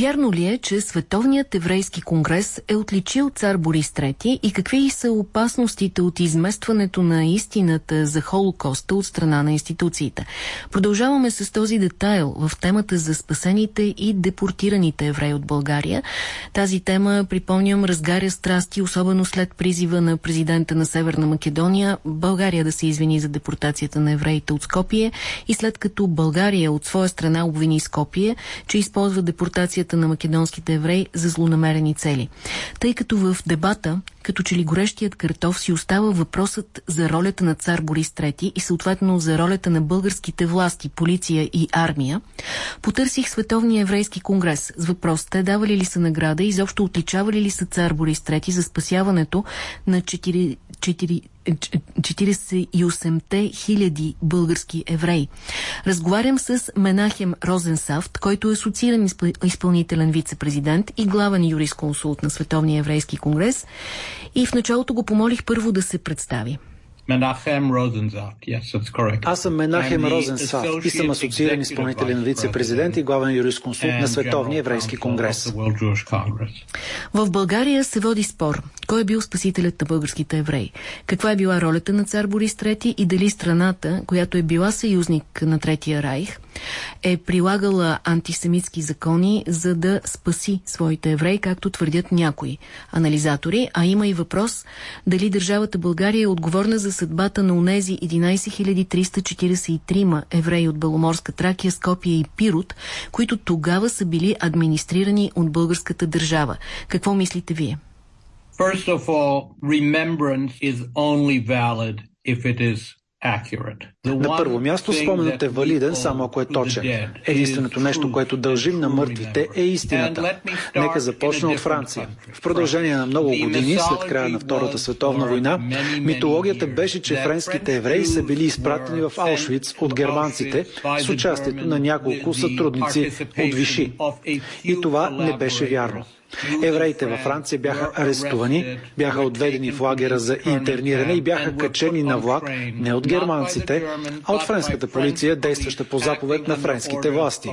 Вярно ли е, че Световният еврейски конгрес е отличил цар Борис III и какви са опасностите от изместването на истината за Холокоста от страна на институциите? Продължаваме с този детайл в темата за спасените и депортираните евреи от България. Тази тема, припомням, разгаря страсти, особено след призива на президента на Северна Македония България да се извини за депортацията на евреите от Скопие и след като България от своя страна обвини Скопие, че използва депортация депортацията на македонските евреи за злонамерени цели. Тъй като в дебата, като че ли горещият картоф си остава въпросът за ролята на цар Борис III и съответно за ролята на българските власти, полиция и армия, потърсих Световния еврейски конгрес с въпрос те давали ли са награда и изобщо отличавали ли са цар Борис III за спасяването на 4, 4 48-те хиляди български евреи. Разговарям с Менахем Розенсафт, който е асоцииран изпълнителен вице-президент и главен юрисконсулт на Световния еврейски конгрес. И в началото го помолих първо да се представи. Менахем Розенсафт. Yes, that's correct. Аз съм Менахем Розенсафт и съм асоцииран изпълнителен вице-президент и главен юрисконсулт на Световния еврейски конгрес. В България се води спор. Кой е бил спасителят на българските евреи? Каква е била ролята на цар Борис III и дали страната, която е била съюзник на Третия райх, е прилагала антисемитски закони, за да спаси своите евреи, както твърдят някои анализатори, а има и въпрос дали държавата България е отговорна за съдбата на унези 11 343 евреи от Беломорска Тракия, Скопия и Пирот, които тогава са били администрирани от българската държава. Какво мислите вие? First of all, remembrance is only valid if it is на първо място споменът е валиден само ако е точен. Единственото нещо, което дължим на мъртвите е истината. Нека започна от Франция. В продължение на много години, след края на Втората световна война, митологията беше, че френските евреи са били изпратени в Аушвиц от германците с участието на няколко сътрудници от Виши. И това не беше вярно. Евреите във Франция бяха арестувани, бяха отведени в лагера за интерниране и бяха качени на влак не от германците, а от френската полиция, действаща по заповед на френските власти.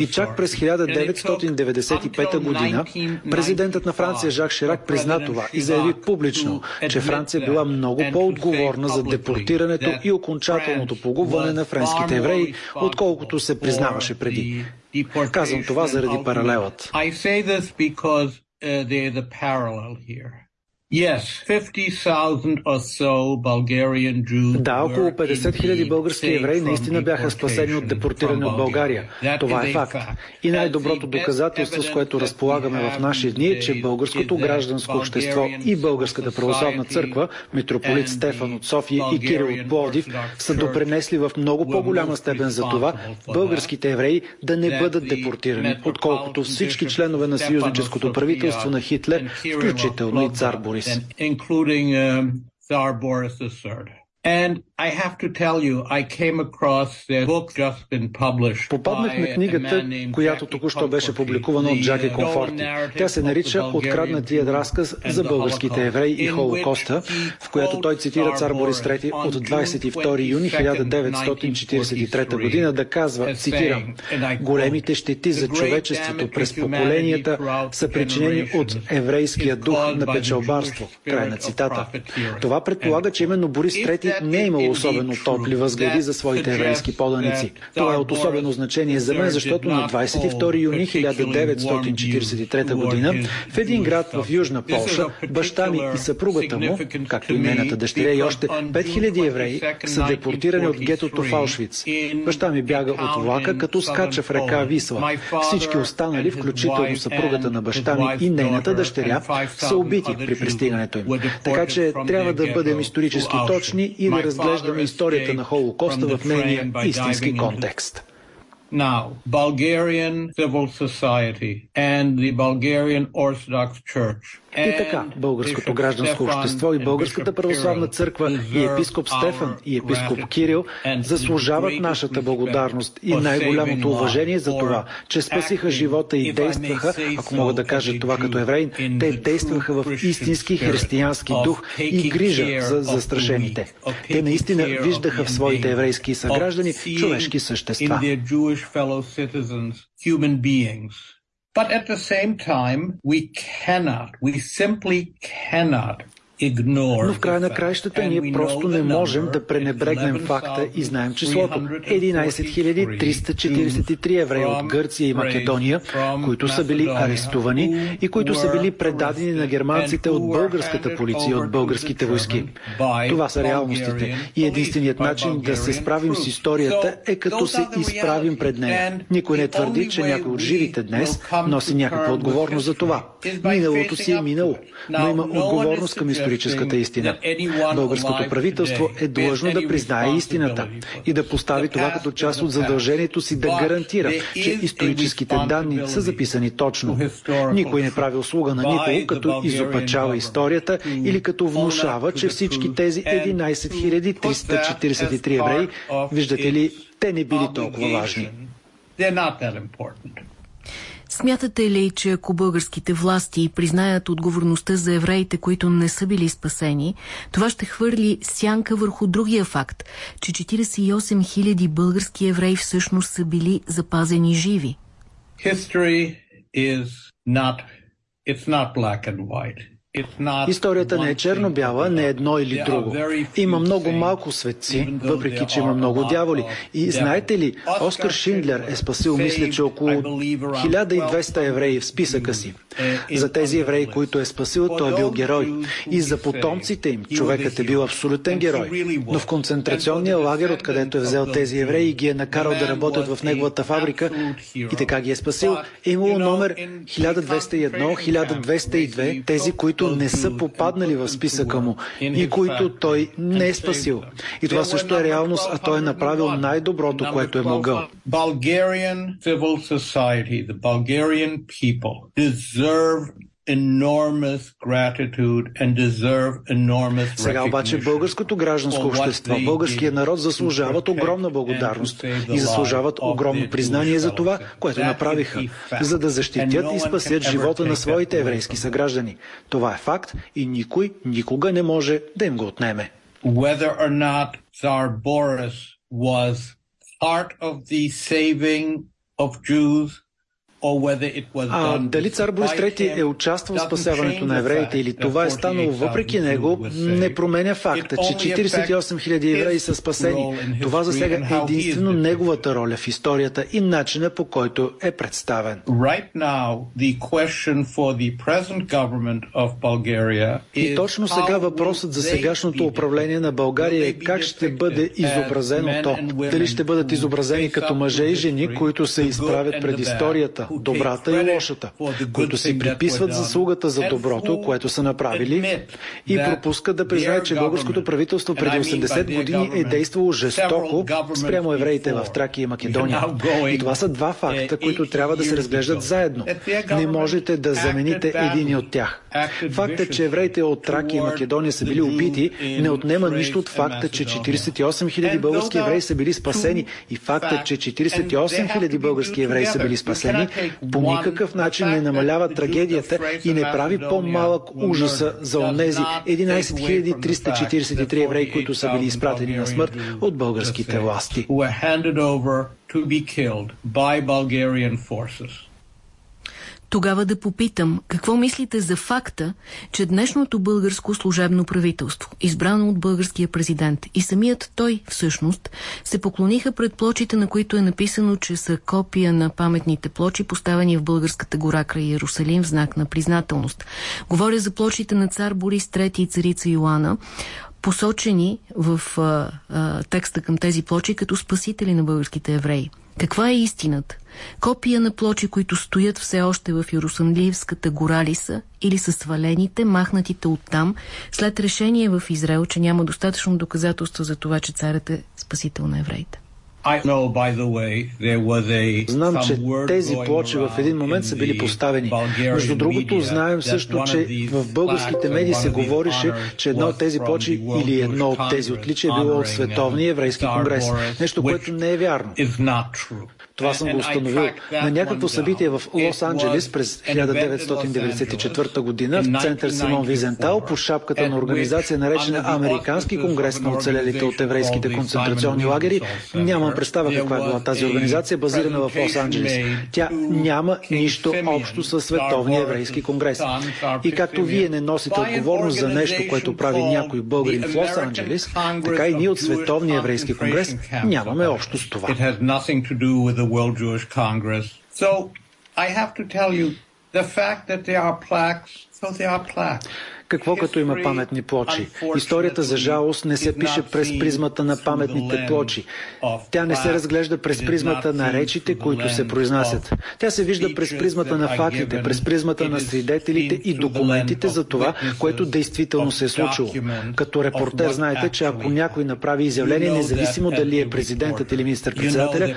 И чак през 1995 година президентът на Франция Жак Ширак призна това и заяви публично, че Франция била много по-отговорна за депортирането и окончателното погубване на френските евреи, отколкото се признаваше преди. Казвам това заради паралелът. Да, около 50 хиляди български евреи наистина бяха спасени от депортиране от България. Това е факт. И най-доброто доказателство, с което разполагаме в наши дни е, че българското гражданско общество и Българската православна църква, митрополит Стефан от София и Кирил от Пловдив, са допренесли в много по-голяма степен за това българските евреи да не бъдат депортирани, отколкото всички членове на съюзническото правителство на Хитлер, включително и цар Борис. Boris. including um, Tsar Boris III. And I have to tell you, I came across the book just been published Попаднах на книгата, която току-що беше публикувана от Джаки Комфорти. Тя се нарича Откраднатият разказ за българските евреи и Холокоста, в която той цитира цар Борис III от 22 юни 1943 година да казва, цитирам, големите щети за човечеството през поколенията са причинени от еврейския дух на печалбарство. Край на цитата. Това предполага, че именно Борис III не е имал особено топли възгледи за своите еврейски поданици. Това е от особено значение за мен, защото на 22 юни 1943 година в един град в Южна Полша баща ми и съпругата му, както и нейната дъщеря и още 5000 евреи са депортирани от гетото в Аушвиц. Баща ми бяга от влака, като скача в река Висла. Всички останали, включително съпругата на баща ми и нейната дъщеря, са убити при пристигането им. Така че трябва да бъдем исторически точни и да разглеждаме историята на Холокоста в нейния истински контекст. Now, Bulgarian civil society and the Bulgarian Orthodox Church и така, българското гражданско общество и българската православна църква и епископ Стефан и епископ Кирил заслужават нашата благодарност и най-голямото уважение за това, че спасиха живота и действаха, ако мога да кажа това като евреин, те действаха в истински християнски дух и грижа за застрашените. Те наистина виждаха в своите еврейски съграждани човешки същества. But at the same time, we cannot, we simply cannot но в края на краищата ние просто не можем да пренебрегнем факта и знаем числото. 11 343 евреи от Гърция и Македония, които са били арестувани и които са били предадени на германците от българската полиция, от българските войски. Това са реалностите. И единственият начин да се справим с историята е като се изправим пред нея. Никой не твърди, че някой от живите днес носи някаква отговорност за това. Миналото си е минало, но има отговорност към историята историческата истина. Българското правителство е длъжно да признае истината и да постави това като част от задължението си да гарантира, че историческите данни са записани точно. Никой не прави услуга на никого, като изопачава историята или като внушава, че всички тези 11 343 евреи, виждате ли, те не били толкова важни. Смятате ли, че ако българските власти признаят отговорността за евреите, които не са били спасени, това ще хвърли сянка върху другия факт, че 48 000 български евреи всъщност са били запазени живи? History is not, it's not black and white. Историята не е черно-бяла, не е едно или друго. Има много малко светци, въпреки че има много дяволи. И знаете ли, Оскар Шиндлер е спасил, мисля, че около 1200 евреи в списъка си. За тези евреи, които е спасил, той е бил герой. И за потомците им човекът е бил абсолютен герой. Но в концентрационния лагер, откъдето е взел тези евреи и ги е накарал да работят в неговата фабрика и така ги е спасил, е имало номер 1201, 1202, тези, които не са попаднали в списъка му и които той не е спасил. И това също е реалност, а той е направил най-доброто, което е могъл. Bulgarian civil society, the Bulgarian people deserve сега обаче българското гражданско общество, българският народ заслужават огромна благодарност и заслужават огромно признание за това, което направиха, за да защитят и спасят живота на своите еврейски съграждани. Това е факт и никой никога не може да им го отнеме. Whether or not Tsar Boris was part of the saving of Jews а дали цар Борис III е участвал в спасяването на евреите или това е станало въпреки него, не променя факта, че 48 000 евреи са спасени. Това засега единствено неговата роля в историята и начина по който е представен. И точно сега въпросът за сегашното управление на България е как ще бъде изобразено то. Дали ще бъдат изобразени като мъже и жени, които се изправят пред историята, добрата и лошата, които си приписват заслугата за доброто, което са направили и пропускат да признаят, че българското правителство преди 80 години е действало жестоко спрямо евреите в Тракия и Македония. И това са два факта, които трябва да се разглеждат заедно. Не можете да замените един от тях. Факта, че евреите от Тракия и Македония са били убити, не отнема нищо от факта, че 48 000 български евреи са били спасени и факта, че 48 000 български евреи са били спасени, по никакъв начин не намалява трагедията и не прави по-малък ужаса за онези 11 343 евреи, които са били изпратени на смърт от българските власти. Тогава да попитам, какво мислите за факта, че днешното българско служебно правителство, избрано от българския президент и самият той всъщност, се поклониха пред плочите, на които е написано, че са копия на паметните плочи, поставени в българската гора край Иерусалим в знак на признателност. Говоря за плочите на цар Борис III и царица Йоанна, посочени в а, а, текста към тези плочи като спасители на българските евреи. Каква е истината? Копия на плочи, които стоят все още в Иерусалимската гора ли или са свалените, махнатите оттам, след решение в Израел, че няма достатъчно доказателство за това, че царят е спасител на евреите? Знам, че тези плочи в един момент са били поставени. Между другото, знаем също, че в българските медии се говорише, че едно от тези плочи или едно от тези отличия е било от Световния еврейски конгрес. Нещо, което не е вярно. Това съм го установил на някакво събитие в Лос-Анджелес през 1994 година в център Симон Визентал по шапката на организация наречена Американски конгрес на оцелелите от еврейските концентрационни лагери. Нямам представя каква е била тази организация, базирана в Лос-Анджелес. Тя няма нищо общо с Световния еврейски конгрес. И както вие не носите отговорност за нещо, което прави някой българин в Лос-Анджелес, така и ние от Световния еврейски конгрес нямаме общо с това. So I have to tell you, the fact that there are plaques, Какво като има паметни плочи? Историята за жалост не се пише през призмата на паметните плочи. Тя не се разглежда през призмата на речите, които се произнасят. Тя се вижда през призмата на фактите, през призмата на свидетелите и документите за това, което действително се е случило. Като репортер знаете, че ако някой направи изявление, независимо дали е президентът или министър-председателя,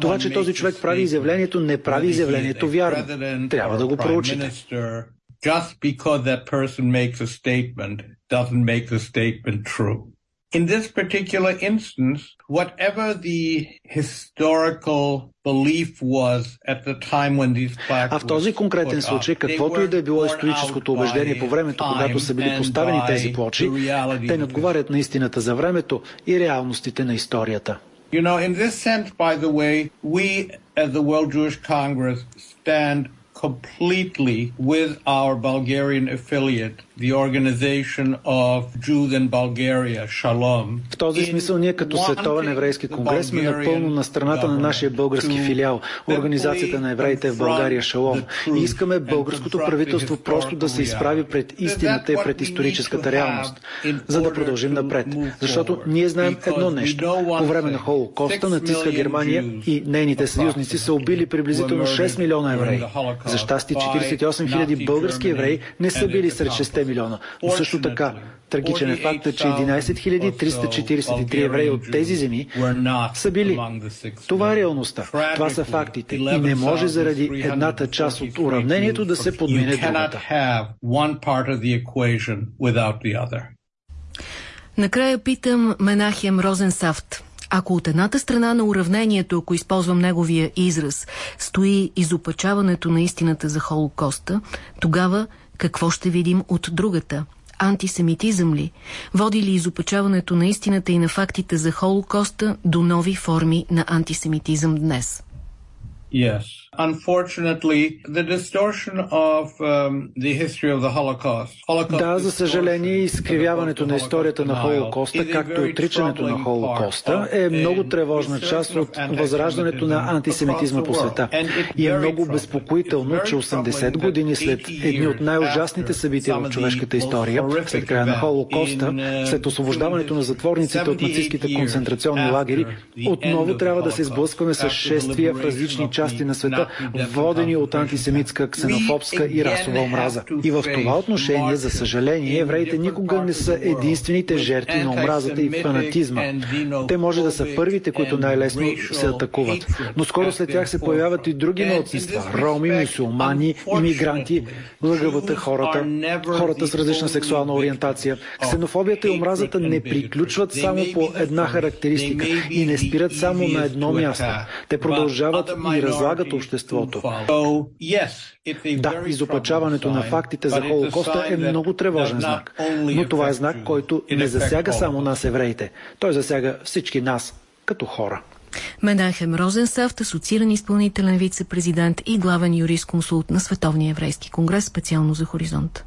това, че този човек прави изявлението, не прави изявлението вярно. Трябва да го проучите just because that person makes a statement doesn't make the statement true. In this particular instance, whatever the historical belief was at the time when these plaques А в този конкретен случай, каквото и да е било историческото убеждение по времето, когато са били поставени тези плочи, те не отговарят на истината за времето и реалностите на историята. You know, in this sense, by the way, we as the World Jewish Congress stand completely with our Bulgarian affiliate, the Organization of Jews in Bulgaria, Shalom. В този смисъл ние като Световен еврейски конгрес сме напълно на страната на нашия български филиал, Организацията на евреите в България, Шалом. И искаме българското правителство просто да се изправи пред истината и пред историческата реалност, за да продължим напред. Защото ние знаем едно нещо. По време на Холокоста нацистска Германия и нейните съюзници са убили приблизително 6 милиона евреи. За щастие 48 хиляди български евреи не са били сред 6 милиона. Но също така, трагичен е фактът, че 11 343 евреи от тези земи са били. Това е реалността. Това са фактите. И не може заради едната част от уравнението да се подмине другата. Накрая питам Менахем Розенсафт. Ако от едната страна на уравнението, ако използвам неговия израз, стои изопачаването на истината за Холокоста, тогава какво ще видим от другата? Антисемитизъм ли? Води ли изопачаването на истината и на фактите за Холокоста до нови форми на антисемитизъм днес? Yes. Um, да, за съжаление, изкривяването на историята на Холокоста, както и отричането на Холокоста, е много тревожна част от възраждането на антисемитизма по света. И е много безпокоително, че 80 години след едни от най-ужасните събития в човешката история, след края на Холокоста, след освобождаването на затворниците от нацистските концентрационни лагери, отново трябва да се сблъскваме с шествия в различни части на света, водени от антисемитска, ксенофобска и расова омраза. И в това отношение, за съжаление, евреите никога не са единствените жертви на омразата и фанатизма. Те може да са първите, които най-лесно се атакуват. Но скоро след тях се появяват и други младсинства – роми, мусулмани, иммигранти, лъгавата хората, хората с различна сексуална ориентация. Ксенофобията и омразата не приключват само по една характеристика и не спират само на едно място. Те продължават и разлагат обществото. Да, изопачаването на фактите за Холокоста е много тревожен знак. Но това е знак, който не засяга само нас, евреите. Той засяга всички нас, като хора. Менахем Розенсафт, асоцииран изпълнителен вице-президент и главен юрист-консулт на Световния еврейски конгрес, специално за Хоризонт.